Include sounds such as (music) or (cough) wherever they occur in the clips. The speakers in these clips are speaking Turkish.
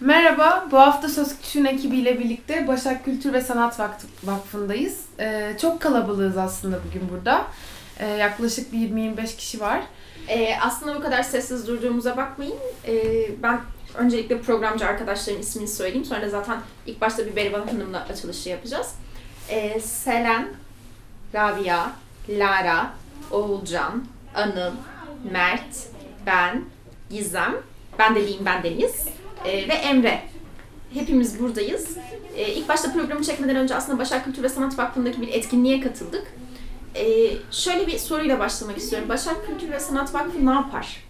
Merhaba, bu hafta Söz Küçüğün ekibiyle birlikte Başak Kültür ve Sanat Vakfı'ndayız. Ee, çok kalabalığız aslında bugün burada. Ee, yaklaşık bir 20-25 kişi var. Ee, aslında bu kadar sessiz durduğumuza bakmayın. Ee, ben öncelikle programcı arkadaşların ismini söyleyeyim. Sonra zaten ilk başta bir Berivan Hanım'la açılışı yapacağız. Ee, Selen, Rabia, Lara, Oğulcan, Anıl, Mert, ben, Gizem, ben de Liyim, ben Deniz ee, ve Emre. Hepimiz buradayız. Ee, ilk başta programı çekmeden önce aslında Başak Kültür ve Sanat Vakfı'ndaki bir etkinliğe katıldık. Ee, şöyle bir soruyla başlamak istiyorum. Başak Kültür ve Sanat Vakfı ne yapar?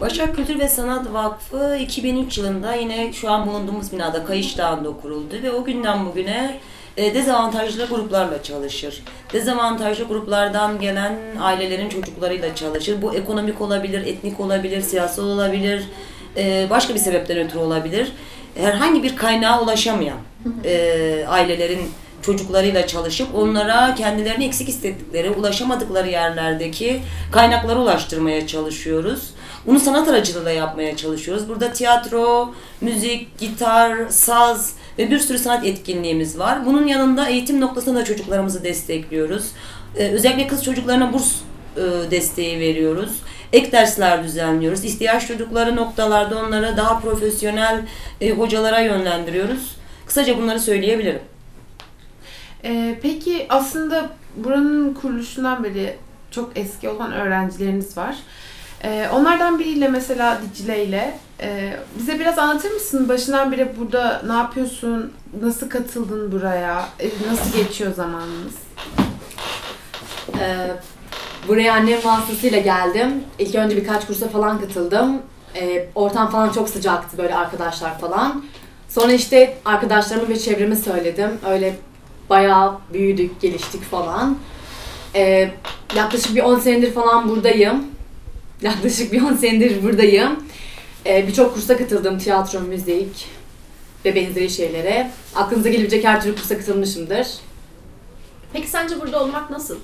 Başak Kültür ve Sanat Vakfı 2003 yılında yine şu an bulunduğumuz binada Kayış Dağı'nda kuruldu ve o günden bugüne e, dezavantajlı gruplarla çalışır. Dezavantajlı gruplardan gelen ailelerin çocuklarıyla çalışır. Bu ekonomik olabilir, etnik olabilir, siyasal olabilir, e, başka bir sebepten ötürü olabilir. Herhangi bir kaynağa ulaşamayan e, ailelerin çocuklarıyla çalışıp onlara kendilerini eksik hissettikleri, ulaşamadıkları yerlerdeki kaynakları ulaştırmaya çalışıyoruz. Bunu sanat aracılığıyla yapmaya çalışıyoruz. Burada tiyatro, müzik, gitar, saz ve bir sürü sanat etkinliğimiz var. Bunun yanında eğitim noktasında da çocuklarımızı destekliyoruz. Ee, özellikle kız çocuklarına burs e, desteği veriyoruz. Ek dersler düzenliyoruz. İhtiyaç çocukları noktalarda onları daha profesyonel e, hocalara yönlendiriyoruz. Kısaca bunları söyleyebilirim. Ee, peki aslında buranın kuruluşundan beri çok eski olan öğrencileriniz var. Ee, onlardan biriyle mesela Dicle ile e, bize biraz anlatır mısın? Başından beri burada ne yapıyorsun? Nasıl katıldın buraya? E, nasıl geçiyor zamanınız? Ee, buraya annem vasıtasıyla geldim. İlk önce birkaç kursa falan katıldım. Ee, ortam falan çok sıcaktı böyle arkadaşlar falan. Sonra işte arkadaşlarımı ve çevremi söyledim. Öyle bayağı büyüdük, geliştik falan. Ee, yaklaşık bir 10 senedir falan buradayım. (laughs) Yaklaşık bir 10 senedir buradayım. Ee, Birçok kursa katıldım. Tiyatro, müzik ve benzeri şeylere. Aklınıza gelebilecek her türlü kursa katılmışımdır. Peki sence burada olmak nasıl?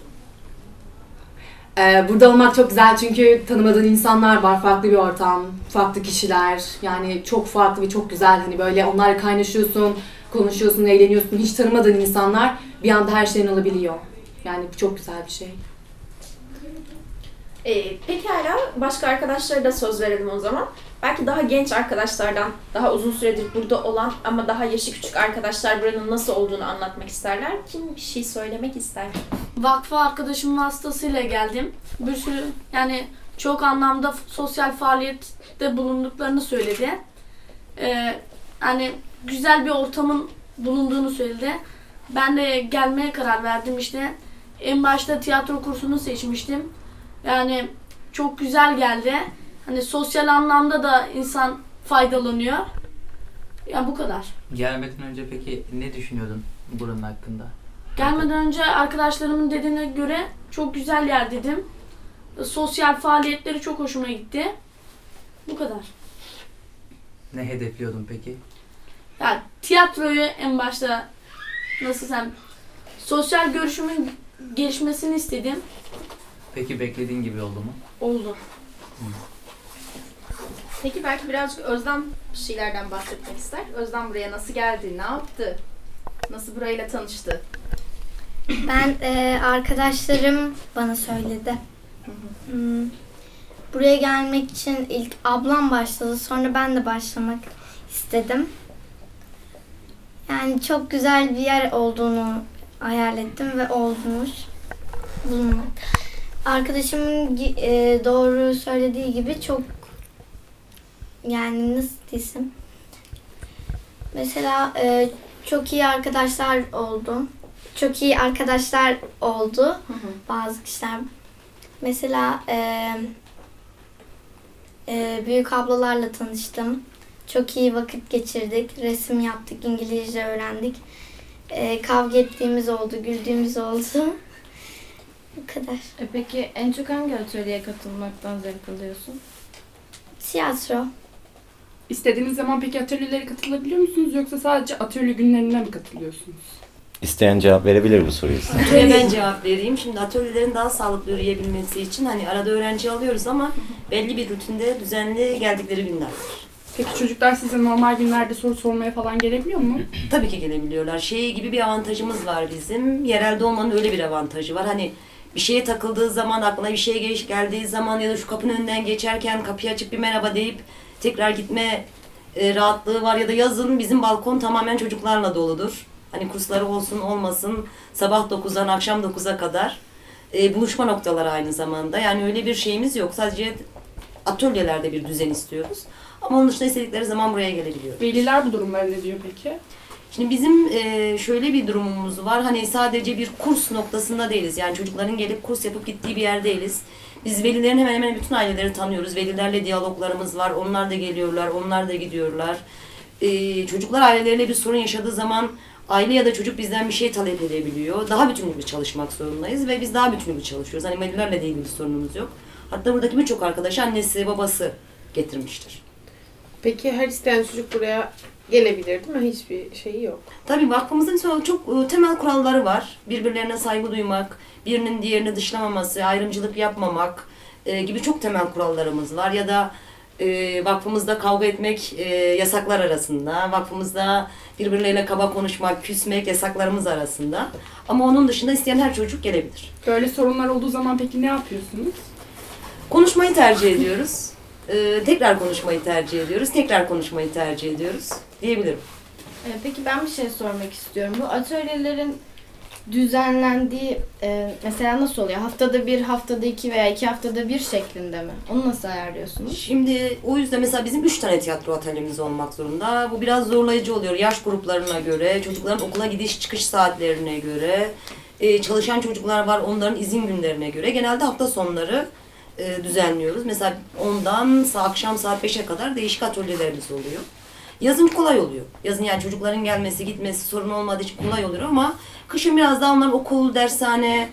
Ee, burada olmak çok güzel çünkü tanımadığın insanlar var, farklı bir ortam, farklı kişiler. Yani çok farklı ve çok güzel. Hani böyle onlarla kaynaşıyorsun, konuşuyorsun, eğleniyorsun. Hiç tanımadığın insanlar bir anda her şeyin olabiliyor. Yani bu çok güzel bir şey. Ee, pekala başka arkadaşlara da söz verelim o zaman. Belki daha genç arkadaşlardan, daha uzun süredir burada olan ama daha yaşı küçük arkadaşlar buranın nasıl olduğunu anlatmak isterler. Kim bir şey söylemek ister? Vakfı arkadaşım vasıtasıyla geldim. Bir sürü yani çok anlamda sosyal faaliyette bulunduklarını söyledi. Ee, hani güzel bir ortamın bulunduğunu söyledi. Ben de gelmeye karar verdim işte. En başta tiyatro kursunu seçmiştim. Yani çok güzel geldi. Hani sosyal anlamda da insan faydalanıyor. Ya bu kadar. Gelmeden önce peki ne düşünüyordun buranın hakkında? Gelmeden önce arkadaşlarımın dediğine göre çok güzel yer dedim. Sosyal faaliyetleri çok hoşuma gitti. Bu kadar. Ne hedefliyordun peki? Yani tiyatroyu en başta nasıl sen sosyal görüşümün gelişmesini istedim. Peki beklediğin gibi oldu mu? Oldu. Peki belki birazcık Özlem bir şeylerden bahsetmek ister. Özlem buraya nasıl geldi, ne yaptı? Nasıl burayla tanıştı? Ben e, arkadaşlarım bana söyledi. Hmm, Buraya gelmek için ilk ablam başladı. Sonra ben de başlamak istedim. Yani çok güzel bir yer olduğunu hayal ettim ve olmuş. Bulunmak. Arkadaşımın e, doğru söylediği gibi çok yani nasıl desem mesela e, çok iyi arkadaşlar oldum çok iyi arkadaşlar oldu bazı kişiler. Mesela e, e, büyük ablalarla tanıştım. Çok iyi vakit geçirdik. Resim yaptık, İngilizce öğrendik. E, kavga ettiğimiz oldu, güldüğümüz oldu. Bu kadar. E peki en çok hangi atölyeye katılmaktan zevk alıyorsun? Tiyatro. İstediğiniz zaman peki atölyelere katılabiliyor musunuz yoksa sadece atölye günlerine mi katılıyorsunuz? İsteyen cevap verebilir bu soruyu. Atölye ben cevap vereyim. Şimdi atölyelerin daha sağlıklı yürüyebilmesi için hani arada öğrenci alıyoruz ama belli bir rutinde düzenli geldikleri günler var. Peki çocuklar size normal günlerde soru sormaya falan gelebiliyor mu? (clears throat) Tabii ki gelebiliyorlar. Şey gibi bir avantajımız var bizim. Yerelde olmanın öyle bir avantajı var. Hani bir şeye takıldığı zaman, aklına bir şey gel- geldiği zaman ya da şu kapının önünden geçerken kapıyı açıp bir merhaba deyip tekrar gitme e, rahatlığı var. Ya da yazın bizim balkon tamamen çocuklarla doludur. Hani kursları olsun olmasın sabah 9'dan akşam 9'a kadar e, buluşma noktaları aynı zamanda. Yani öyle bir şeyimiz yok. Sadece atölyelerde bir düzen istiyoruz. Ama onun dışında istedikleri zaman buraya gelebiliyor. Veliler bu durumlara ne diyor peki? Şimdi bizim e, şöyle bir durumumuz var. Hani sadece bir kurs noktasında değiliz. Yani çocukların gelip kurs yapıp gittiği bir yer değiliz. Biz velilerin hemen hemen bütün aileleri tanıyoruz. Velilerle diyaloglarımız var. Onlar da geliyorlar, onlar da gidiyorlar. E, çocuklar aileleriyle bir sorun yaşadığı zaman aile ya da çocuk bizden bir şey talep edebiliyor. Daha bütünlü bir çalışmak zorundayız ve biz daha bütünlü bir çalışıyoruz. Hani velilerle de ilgili bir sorunumuz yok. Hatta buradaki birçok arkadaş annesi, babası getirmiştir. Peki her isteyen çocuk buraya gelebilir değil mi? Hiçbir şeyi yok. Tabii vakfımızın çok e, temel kuralları var. Birbirlerine saygı duymak, birinin diğerini dışlamaması, ayrımcılık yapmamak e, gibi çok temel kurallarımız var. Ya da e, vakfımızda kavga etmek e, yasaklar arasında, vakfımızda birbirleriyle kaba konuşmak, küsmek yasaklarımız arasında. Ama onun dışında isteyen her çocuk gelebilir. Böyle sorunlar olduğu zaman peki ne yapıyorsunuz? Konuşmayı tercih ediyoruz. E, tekrar konuşmayı tercih ediyoruz. Tekrar konuşmayı tercih ediyoruz diyebilirim. Ee, Peki ben bir şey sormak istiyorum. Bu atölyelerin düzenlendiği e, mesela nasıl oluyor? Haftada bir, haftada iki veya iki haftada bir şeklinde mi? Onu nasıl ayarlıyorsunuz? Şimdi o yüzden mesela bizim üç tane tiyatro atölyemiz olmak zorunda. Bu biraz zorlayıcı oluyor yaş gruplarına göre, çocukların okula gidiş çıkış saatlerine göre, e, çalışan çocuklar var onların izin günlerine göre. Genelde hafta sonları e, düzenliyoruz. Mesela ondan akşam saat 5'e kadar değişik atölyelerimiz oluyor. Yazın kolay oluyor. Yazın yani çocukların gelmesi, gitmesi sorun olmadığı için kolay oluyor ama kışın biraz daha onların okul, dershane,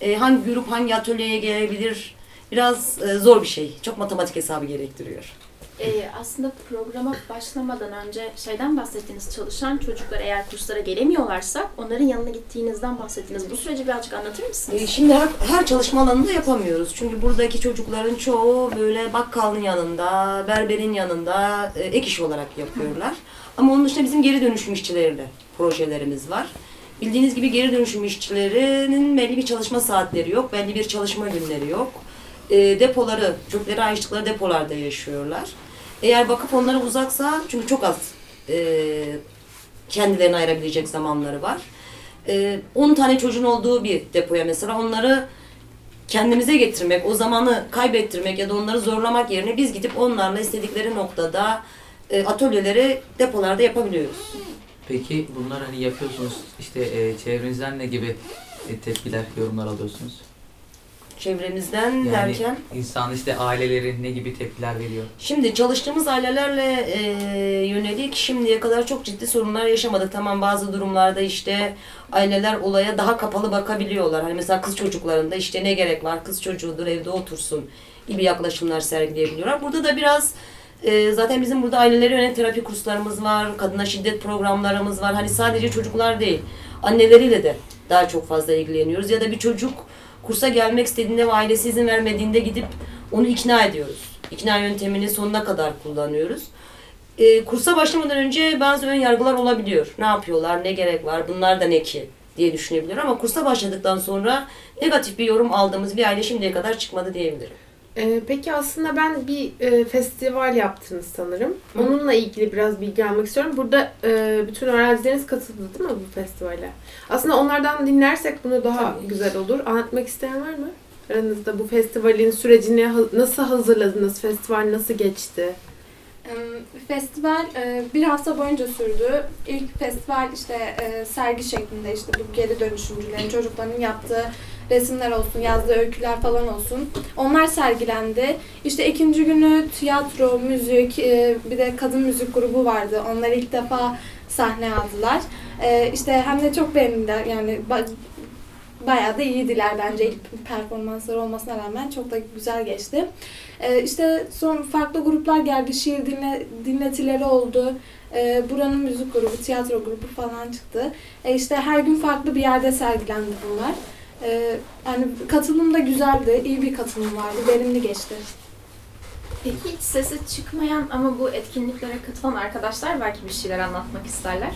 e, hangi grup hangi atölyeye gelebilir biraz e, zor bir şey. Çok matematik hesabı gerektiriyor. Ee, aslında programa başlamadan önce şeyden bahsettiğiniz çalışan çocuklar eğer kurslara gelemiyorlarsa onların yanına gittiğinizden bahsettiniz. Bu süreci birazcık anlatır mısınız? E, şimdi her, her çalışma alanında yapamıyoruz. Çünkü buradaki çocukların çoğu böyle bakkalın yanında, berberin yanında e, ek iş olarak yapıyorlar. Ama onun dışında bizim geri dönüşüm işçileriyle projelerimiz var. Bildiğiniz gibi geri dönüşüm işçilerinin belli bir çalışma saatleri yok, belli bir çalışma günleri yok. E, depoları, çöpleri ayrıştıkları depolarda yaşıyorlar. Eğer vakıf onlara uzaksa, çünkü çok az e, kendilerini ayırabilecek zamanları var. E, 10 tane çocuğun olduğu bir depoya mesela onları kendimize getirmek, o zamanı kaybettirmek ya da onları zorlamak yerine biz gidip onlarla istedikleri noktada e, atölyeleri depolarda yapabiliyoruz. Peki bunlar hani yapıyorsunuz işte e, çevrenizden ne gibi e, tepkiler, yorumlar alıyorsunuz? Çevremizden Yani derken insan işte aileleri ne gibi tepkiler veriyor? Şimdi çalıştığımız ailelerle e, yönelik şimdiye kadar çok ciddi sorunlar yaşamadık. Tamam bazı durumlarda işte aileler olaya daha kapalı bakabiliyorlar. Hani mesela kız çocuklarında işte ne gerek var kız çocuğudur evde otursun gibi yaklaşımlar sergileyebiliyorlar. Burada da biraz e, zaten bizim burada aileleri yönelik terapi kurslarımız var, kadına şiddet programlarımız var. Hani sadece çocuklar değil anneleriyle de daha çok fazla ilgileniyoruz. Ya da bir çocuk kursa gelmek istediğinde ve ailesi izin vermediğinde gidip onu ikna ediyoruz. İkna yöntemini sonuna kadar kullanıyoruz. Ee, kursa başlamadan önce bazı ön yargılar olabiliyor. Ne yapıyorlar, ne gerek var, bunlar da ne ki diye düşünebilir ama kursa başladıktan sonra negatif bir yorum aldığımız bir aile şimdiye kadar çıkmadı diyebilirim. Ee, peki aslında ben bir e, festival yaptınız sanırım. Onunla ilgili biraz bilgi almak istiyorum. Burada e, bütün öğrencileriniz katıldı değil mi bu festivale? Aslında onlardan dinlersek bunu daha Tabii. güzel olur. Anlatmak isteyen var mı? Aranızda bu festivalin sürecini nasıl hazırladınız? Festival nasıl geçti? Festival e, bir hafta boyunca sürdü. İlk festival işte e, sergi şeklinde işte bu geri dönüşümcülerin, çocukların yaptığı resimler olsun, yazdığı öyküler falan olsun. Onlar sergilendi. İşte ikinci günü tiyatro, müzik, e, bir de kadın müzik grubu vardı. Onlar ilk defa sahne aldılar. E, işte hem de çok beğendiler yani ba- bayağı da iyiydiler bence ilk performansları olmasına rağmen çok da güzel geçti. Ee, işte son farklı gruplar geldi, şiir dinle, dinletileri oldu. Ee, buranın müzik grubu, tiyatro grubu falan çıktı. Ee, işte her gün farklı bir yerde sergilendi bunlar. Ee, yani katılım da güzeldi, iyi bir katılım vardı, verimli geçti. Peki hiç sesi çıkmayan ama bu etkinliklere katılan arkadaşlar belki bir şeyler anlatmak isterler.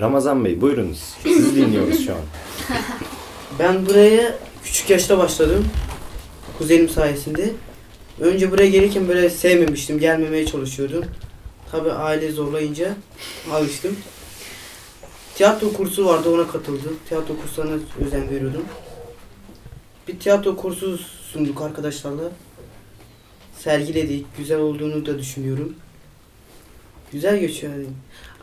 Ramazan Bey buyurunuz. Sizi dinliyoruz şu an. (laughs) Ben buraya küçük yaşta başladım. Kuzenim sayesinde. Önce buraya gelirken böyle sevmemiştim. Gelmemeye çalışıyordum. Tabi aile zorlayınca alıştım. Tiyatro kursu vardı ona katıldım. Tiyatro kurslarına özen veriyordum. Bir tiyatro kursu sunduk arkadaşlarla. Sergiledik. Güzel olduğunu da düşünüyorum. Güzel geçiyor yani.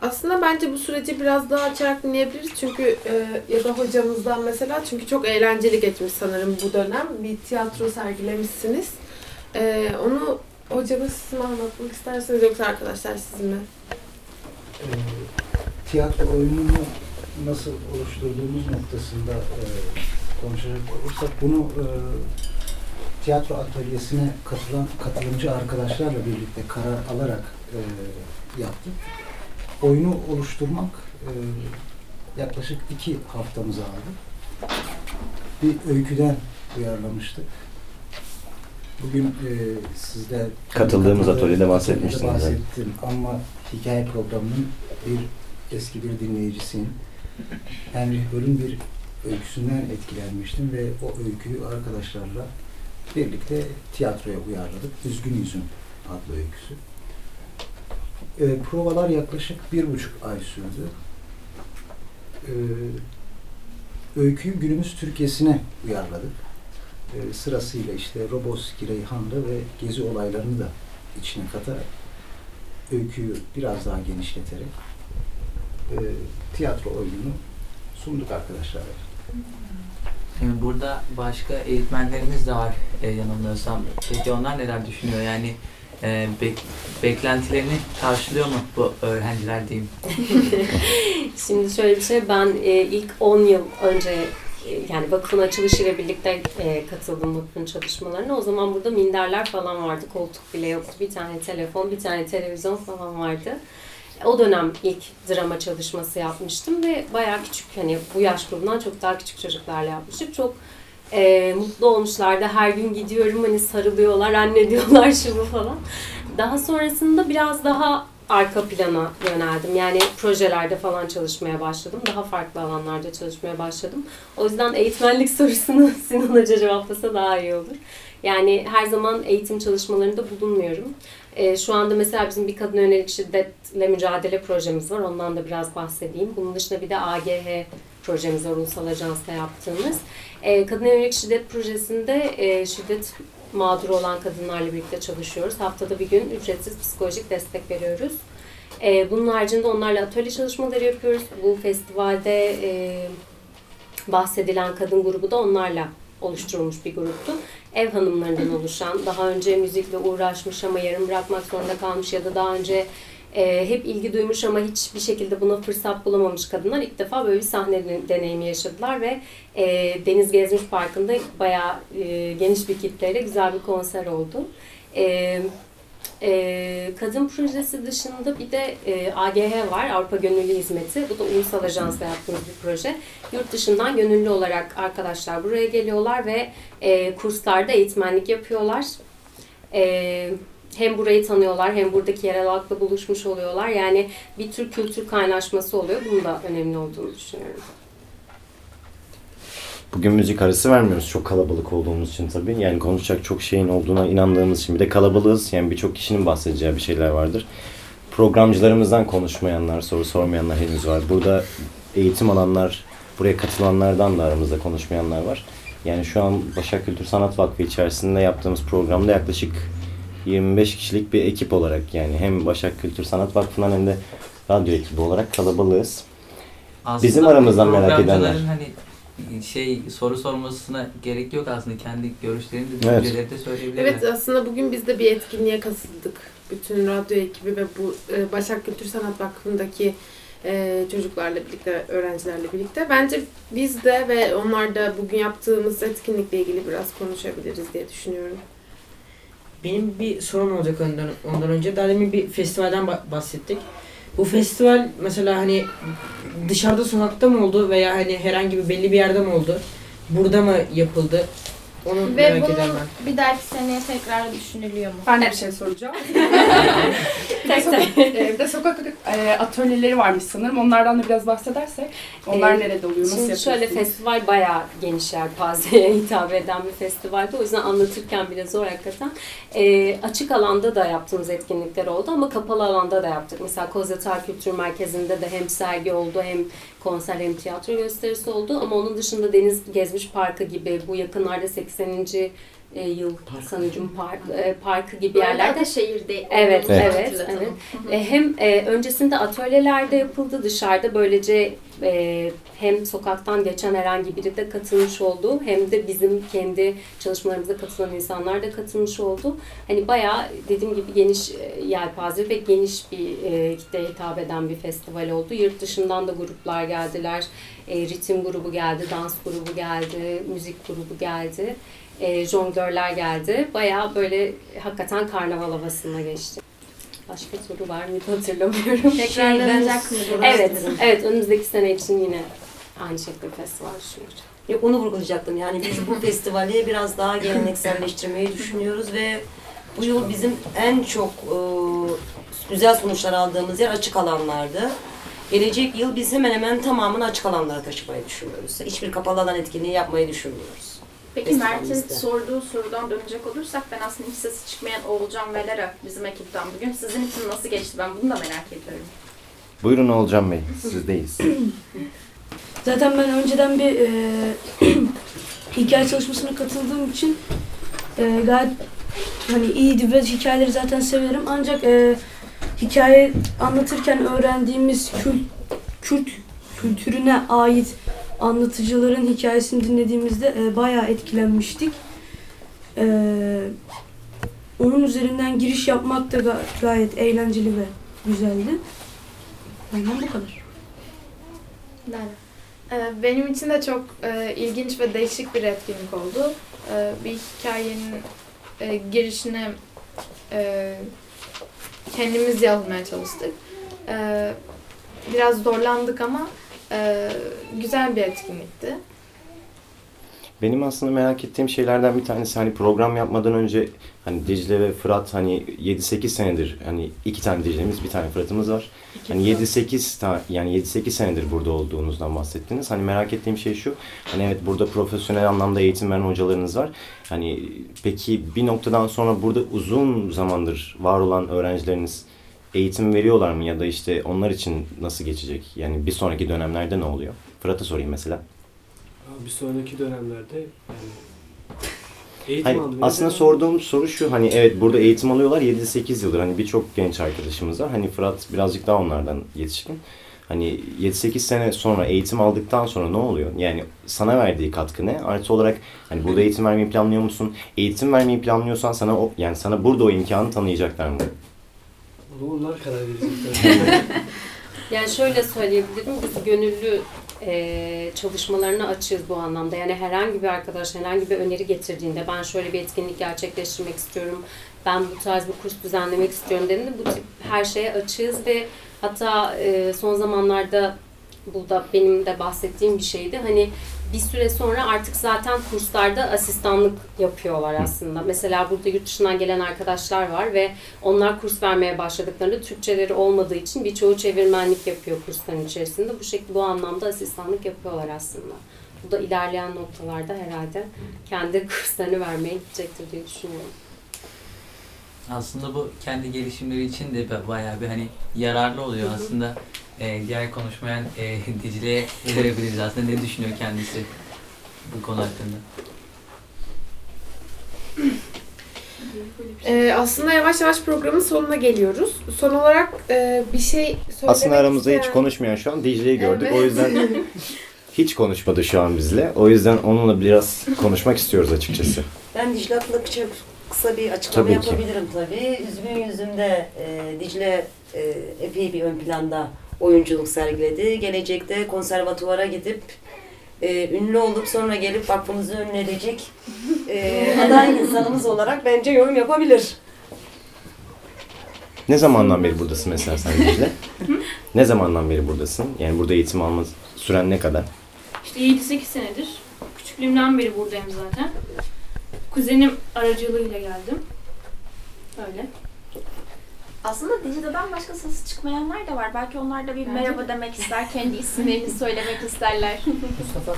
Aslında bence bu süreci biraz daha açarak dinleyebiliriz. Çünkü e, ya da hocamızdan mesela çünkü çok eğlenceli geçmiş sanırım bu dönem. Bir tiyatro sergilemişsiniz. E, onu hocamız siz mi anlatmak isterseniz yoksa arkadaşlar siz mi? e, tiyatro oyununu nasıl oluşturduğumuz noktasında e, konuşacak olursak bunu e, tiyatro atölyesine katılan katılımcı arkadaşlarla birlikte karar alarak e, yaptık. Oyunu oluşturmak e, yaklaşık iki haftamızı aldı. Bir öyküden uyarlamıştık. Bugün e, sizde Katıldığımız katıldığı- atölyede bahsetmiştiniz, bahsettim ama hikaye programının bir eski bir dinleyicisiyim. Henry Hör'ün bir öyküsünden etkilenmiştim ve o öyküyü arkadaşlarla birlikte tiyatroya uyarladık. Üzgün Yüzüm adlı öyküsü. E, provalar yaklaşık bir buçuk ay sürdü. E, öyküyü günümüz Türkiye'sine uyarladık. E, sırasıyla işte Roboski, Reyhanlı ve Gezi olaylarını da içine katarak öyküyü biraz daha genişleterek e, tiyatro oyununu sunduk arkadaşlar. Şimdi burada başka eğitmenlerimiz de var e, yanılmıyorsam. Peki onlar neler düşünüyor? Yani e, bek- beklentilerini karşılıyor mu bu öğrenciler diyeyim? (laughs) Şimdi şöyle bir şey, ben e, ilk 10 yıl önce e, yani vakfın açılışıyla birlikte e, katıldım vakfın çalışmalarına. O zaman burada minderler falan vardı, koltuk bile yoktu. Bir tane telefon, bir tane televizyon falan vardı. O dönem ilk drama çalışması yapmıştım ve bayağı küçük hani bu yaş grubundan çok daha küçük çocuklarla yapmıştık. Çok e, mutlu olmuşlardı. Her gün gidiyorum hani sarılıyorlar, anne (laughs) diyorlar şu bu falan. Daha sonrasında biraz daha arka plana yöneldim. Yani projelerde falan çalışmaya başladım. Daha farklı alanlarda çalışmaya başladım. O yüzden eğitmenlik (laughs) sorusunu (laughs) Sinan Hoca cevaplasa daha iyi olur. Yani her zaman eğitim çalışmalarında bulunmuyorum. Ee, şu anda mesela bizim bir kadın yönelik şiddetle mücadele projemiz var. Ondan da biraz bahsedeyim. Bunun dışında bir de AGH projemiz var Ulusal Ajans'ta yaptığımız. Ee, kadın yönelik şiddet projesinde e, şiddet mağduru olan kadınlarla birlikte çalışıyoruz. Haftada bir gün ücretsiz psikolojik destek veriyoruz. Ee, bunun haricinde onlarla atölye çalışmaları yapıyoruz. Bu festivalde e, bahsedilen kadın grubu da onlarla oluşturulmuş bir gruptu. Ev hanımlarından oluşan, daha önce müzikle uğraşmış ama yarım bırakmak zorunda kalmış ya da daha önce e, hep ilgi duymuş ama hiçbir şekilde buna fırsat bulamamış kadınlar ilk defa böyle bir sahne deneyimi yaşadılar ve e, Deniz Gezmiş Parkı'nda bayağı e, geniş bir kitleyle güzel bir konser oldu. E, e, kadın projesi dışında bir de e, AGH var, Avrupa Gönüllü Hizmeti. Bu da ulusal ajansla yaptığımız bir proje. Yurt dışından gönüllü olarak arkadaşlar buraya geliyorlar ve e, kurslarda eğitmenlik yapıyorlar. E, hem burayı tanıyorlar hem buradaki yerel halkla buluşmuş oluyorlar. Yani bir tür kültür kaynaşması oluyor. Bunun da önemli olduğunu düşünüyorum. Bugün müzik arası vermiyoruz çok kalabalık olduğumuz için tabii. Yani konuşacak çok şeyin olduğuna inandığımız için. Bir de kalabalığız. Yani birçok kişinin bahsedeceği bir şeyler vardır. Programcılarımızdan konuşmayanlar, soru sormayanlar henüz var. Burada eğitim alanlar, buraya katılanlardan da aramızda konuşmayanlar var. Yani şu an Başak Kültür Sanat Vakfı içerisinde yaptığımız programda yaklaşık 25 kişilik bir ekip olarak yani hem Başak Kültür Sanat Vakfı'ndan hem de radyo ekibi olarak kalabalığız. Aslında Bizim aramızdan merak edenler. Hani şey soru sormasına gerek yok aslında kendi görüşlerini de Evet. düşünceleri de söyleyebilirler. Evet aslında bugün biz de bir etkinliğe katıldık. Bütün radyo ekibi ve bu e, Başak Kültür Sanat Vakfı'ndaki e, çocuklarla birlikte, öğrencilerle birlikte. Bence biz de ve onlar da bugün yaptığımız etkinlikle ilgili biraz konuşabiliriz diye düşünüyorum. Benim bir sorum olacak ondan, ondan önce. Daha demin bir festivalden ba- bahsettik. Bu festival mesela hani dışarıda sokakta mı oldu veya hani herhangi bir belli bir yerde mi oldu? Burada mı yapıldı? Onu Ve merak bunu ederim ben. bir dahaki seneye tekrar düşünülüyor mu? Ben de bir şey soracağım. (laughs) Tek tek. Evde sokak e, atölyeleri varmış sanırım. Onlardan da biraz bahsedersek. Onlar Ee, nerede oluyor? Nasıl Şimdi yapıyorsunuz? şöyle festival bayağı geniş yelpazeye (laughs) hitap eden bir festivaldi. O yüzden anlatırken bile zor hakikaten. Ee, açık alanda da yaptığımız etkinlikler oldu ama kapalı alanda da yaptık. Mesela Kozyatar Kültür Merkezi'nde de hem sergi oldu hem konser hem tiyatro gösterisi oldu. Ama onun dışında Deniz Gezmiş Parkı gibi bu yakınlarda 80. e, yıl sanıcım park, e, parkı gibi yerlerde Yerlerde şehirde. Evet, evet, evet. Hı. E, hem e, öncesinde atölyelerde yapıldı dışarıda böylece e, hem sokaktan geçen herhangi biri de katılmış oldu hem de bizim kendi çalışmalarımıza katılan insanlar da katılmış oldu. Hani bayağı dediğim gibi geniş e, yelpaze ve geniş bir e, kitleye hitap eden bir festival oldu. Yurt dışından da gruplar geldiler. E, ritim grubu geldi, dans grubu geldi, müzik grubu geldi. E, jonglörler geldi. Bayağı böyle hakikaten karnaval havasına geçti. Başka soru var mı hatırlamıyorum. Tekrarlanacak mı? Evet, evet önümüzdeki sene için yine aynı şekilde festival düşünüyoruz. Yok onu vurgulayacaktım. Yani biz bu festivali biraz daha gelenekselleştirmeyi düşünüyoruz ve bu yıl bizim en çok e, güzel sonuçlar aldığımız yer açık alanlardı. Gelecek yıl biz hemen hemen tamamını açık alanlara taşımayı düşünüyoruz. Hiçbir kapalı alan etkinliği yapmayı düşünmüyoruz. Peki Mert'in sorduğu sorudan dönecek olursak ben aslında hiç sesi çıkmayan Oğulcan ve Lara bizim ekipten bugün. Sizin için nasıl geçti ben bunu da merak ediyorum. Buyurun Olcan Bey, sizdeyiz. (clears throat) Zaten ben önceden bir e, (clears throat) hikaye çalışmasına katıldığım için e, gayet hani iyiydi ve hikayeleri zaten severim. Ancak e, hikaye anlatırken öğrendiğimiz kült, kült kültürüne ait anlatıcıların hikayesini dinlediğimizde e, bayağı etkilenmiştik. E, onun üzerinden giriş yapmak da ga- gayet eğlenceli ve güzeldi. Benden bu kadar. Ee, Benim için de çok e, ilginç ve değişik bir etkinlik oldu. Ee, bir hikayenin e, girişine e, kendimiz yazmaya çalıştık. Ee, biraz zorlandık ama e, güzel bir etkinlikti. Benim aslında merak ettiğim şeylerden bir tanesi hani program yapmadan önce hani Dicle ve Fırat hani 7-8 senedir hani iki tane Dicle'miz bir tane Fırat'ımız var. Hani 7-8 ta, yani 7-8 senedir burada olduğunuzdan bahsettiniz. Hani merak ettiğim şey şu. Hani evet burada profesyonel anlamda eğitim veren hocalarınız var. Hani peki bir noktadan sonra burada uzun zamandır var olan öğrencileriniz eğitim veriyorlar mı ya da işte onlar için nasıl geçecek? Yani bir sonraki dönemlerde ne oluyor? Fırat'a sorayım mesela. Bir sonraki dönemlerde yani (laughs) eğitim Hani aslında devam- sorduğum soru şu hani evet burada eğitim alıyorlar 7-8 yıldır hani birçok genç arkadaşımız var. Hani Fırat birazcık daha onlardan yetişkin. Hani 7-8 sene sonra eğitim aldıktan sonra ne oluyor? Yani sana verdiği katkı ne? Artı olarak hani burada eğitim vermeyi planlıyor musun? Eğitim vermeyi planlıyorsan sana o yani sana burada o imkanı tanıyacaklar mı? Onu onlar karar verecekler. (laughs) Yani şöyle söyleyebilirim, biz gönüllü e, çalışmalarına açığız bu anlamda. Yani herhangi bir arkadaş herhangi bir öneri getirdiğinde ben şöyle bir etkinlik gerçekleştirmek istiyorum, ben bu tarz bir kurs düzenlemek istiyorum dediğinde bu tip her şeye açığız ve hatta e, son zamanlarda bu da benim de bahsettiğim bir şeydi. Hani bir süre sonra artık zaten kurslarda asistanlık yapıyorlar aslında. Mesela burada yurt dışından gelen arkadaşlar var ve onlar kurs vermeye başladıklarında Türkçeleri olmadığı için birçoğu çevirmenlik yapıyor kursların içerisinde. Bu şekilde bu anlamda asistanlık yapıyorlar aslında. Bu da ilerleyen noktalarda herhalde kendi (laughs) kurslarını vermeye gidecektir diye düşünüyorum. Aslında bu kendi gelişimleri için de ba- bayağı bir hani yararlı oluyor aslında. E, diğer konuşmayan e, (laughs) Dicle'ye verebiliriz aslında ne düşünüyor kendisi bu konu hakkında. Ee, aslında yavaş yavaş programın sonuna geliyoruz. Son olarak e, bir şey söylemek Aslında aramızda hiç isteyen- konuşmayan şu an Dicle'yi gördük. Evet. O yüzden (laughs) hiç konuşmadı şu an bizle. O yüzden onunla biraz konuşmak istiyoruz açıkçası. Ben Dicle hakkında kısa, kısa bir açıklama Tabii ki. yapabilirim tabii. Üzgün yüzümde e, Dicle e, epey bir ön planda oyunculuk sergiledi. Gelecekte konservatuvara gidip e, ünlü olup sonra gelip vakfımızı ünlü edecek e, (laughs) aday insanımız olarak bence yorum yapabilir. Ne zamandan beri buradasın mesela sen Dicle? ne zamandan beri buradasın? Yani burada eğitim alma süren ne kadar? İşte 7-8 senedir. Küçüklüğümden beri buradayım zaten. kuzenim aracılığıyla geldim. Öyle. Aslında Dicle'den başka sesi çıkmayanlar da var. Belki onlar da bir Bence merhaba de. demek ister, kendi isimlerini (laughs) söylemek isterler. Mustafa.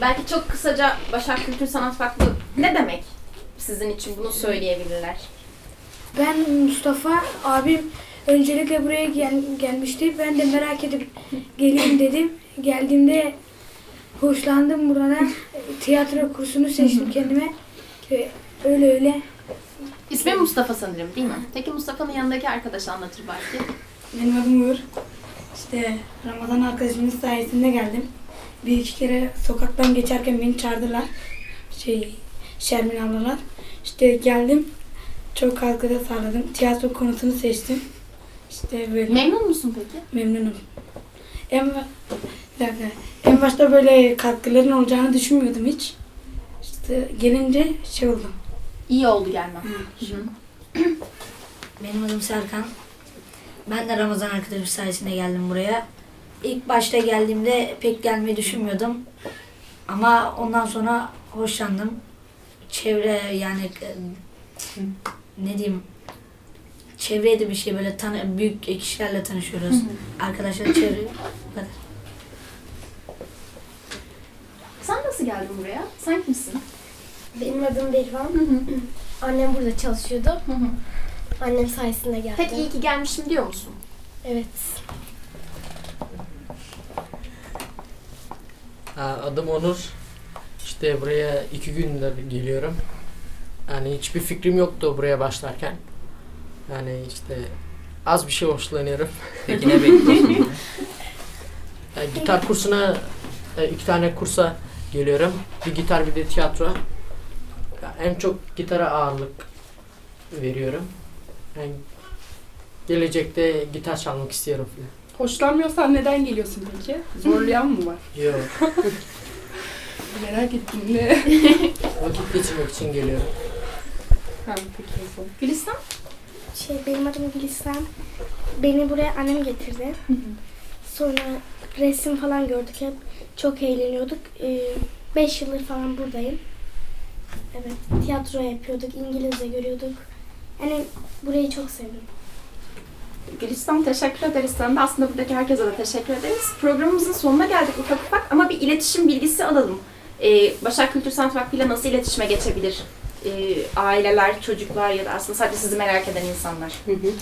Belki çok kısaca Başak Kültür Sanat Vakfı ne demek sizin için bunu söyleyebilirler. Ben Mustafa, abim öncelikle buraya gel- gelmişti. Ben de merak edip geleyim dedim. Geldiğimde hoşlandım buradan. Tiyatro kursunu seçtim kendime. Ve öyle öyle. İsmi Mustafa sanırım değil mi? Peki Mustafa'nın yanındaki arkadaş anlatır belki. Benim adım Uğur. İşte Ramazan arkadaşımın sayesinde geldim. Bir iki kere sokaktan geçerken beni çağırdılar. Şey, Şermin ablalar. İşte geldim. Çok katkıda sağladım. Tiyatro konusunu seçtim. İşte böyle. Memnun musun peki? Memnunum. En, bir dakika. en başta böyle katkıların olacağını düşünmüyordum hiç. İşte gelince şey oldu. İyi oldu gelmem. (clears throat) Benim adım Serkan. Ben de Ramazan arkadaşım sayesinde geldim buraya. İlk başta geldiğimde pek gelmeyi düşünmüyordum. Ama ondan sonra hoşlandım. Çevre yani e, ne diyeyim çevreydi bir şey böyle tanı, büyük kişilerle tanışıyoruz. Arkadaşlar çevre bu kadar. Sen nasıl geldin buraya? Sen kimsin? Benim adım Berivan. (clears throat) Annem burada çalışıyordu. Annem sayesinde geldim. Peki iyi ki gelmişim diyor musun? Evet. Ha, Adım Onur. İşte buraya iki gündür geliyorum. Yani hiçbir fikrim yoktu buraya başlarken. Yani işte az bir şey hoşlanıyorum. Peki ne bekliyorsun? (laughs) Gitar kursuna e, iki tane kursa geliyorum. Bir gitar bir de tiyatro. En çok gitara ağırlık veriyorum. Yani gelecekte gitar çalmak istiyorum falan. Hoşlanmıyorsan neden geliyorsun peki? Zorlayan mı var? Yok. (laughs) Merak ettim ne? (laughs) Vakit geçirmek için geliyorum. Ha, peki o zaman. Gülistan? Şey benim adım Gülistan. Beni buraya annem getirdi. Sonra resim falan gördük hep. Çok eğleniyorduk. 5 yıldır falan buradayım. Evet, tiyatro yapıyorduk, İngilizce görüyorduk. Yani burayı çok sevdim. Gülistan teşekkür ederiz. Sen de aslında buradaki herkese de teşekkür ederiz. Programımızın sonuna geldik ufak ufak ama bir iletişim bilgisi alalım. Ee, Başak Kültür Sanat Vakfı ile nasıl iletişime geçebilir? Ee, aileler, çocuklar ya da aslında sadece sizi merak eden insanlar. Hı hı.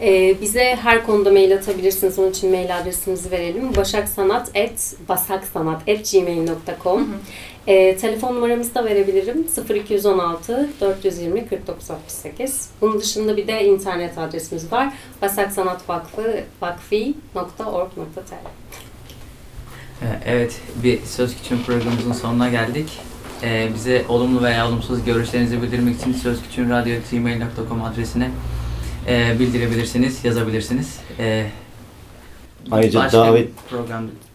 Ee, bize her konuda mail atabilirsiniz. Onun için mail adresimizi verelim. Başaksanat at basaksanat at gmail.com Ee, telefon numaramızı da verebilirim. 0216 420 4968. Bunun dışında bir de internet adresimiz var. Basaksanat Vakfı vakfi.org.tr Ee, Evet, bir Söz Küçüğün programımızın sonuna geldik. Ee, bize olumlu veya olumsuz görüşlerinizi bildirmek için sözküçüğünradyo.gmail.com adresine e, bildirebilirsiniz, yazabilirsiniz. Ee, Ayrıca başka davet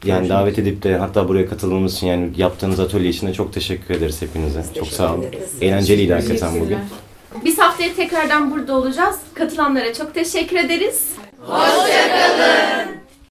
yani davet edip de hatta buraya katıldığımız için yani yaptığınız atölye için de çok teşekkür ederiz hepinize. Çok sağ olun. ederiz. Eğlenceliydi hakikaten bugün. Biz haftaya tekrardan burada olacağız. Katılanlara çok teşekkür ederiz. Hoşçakalın.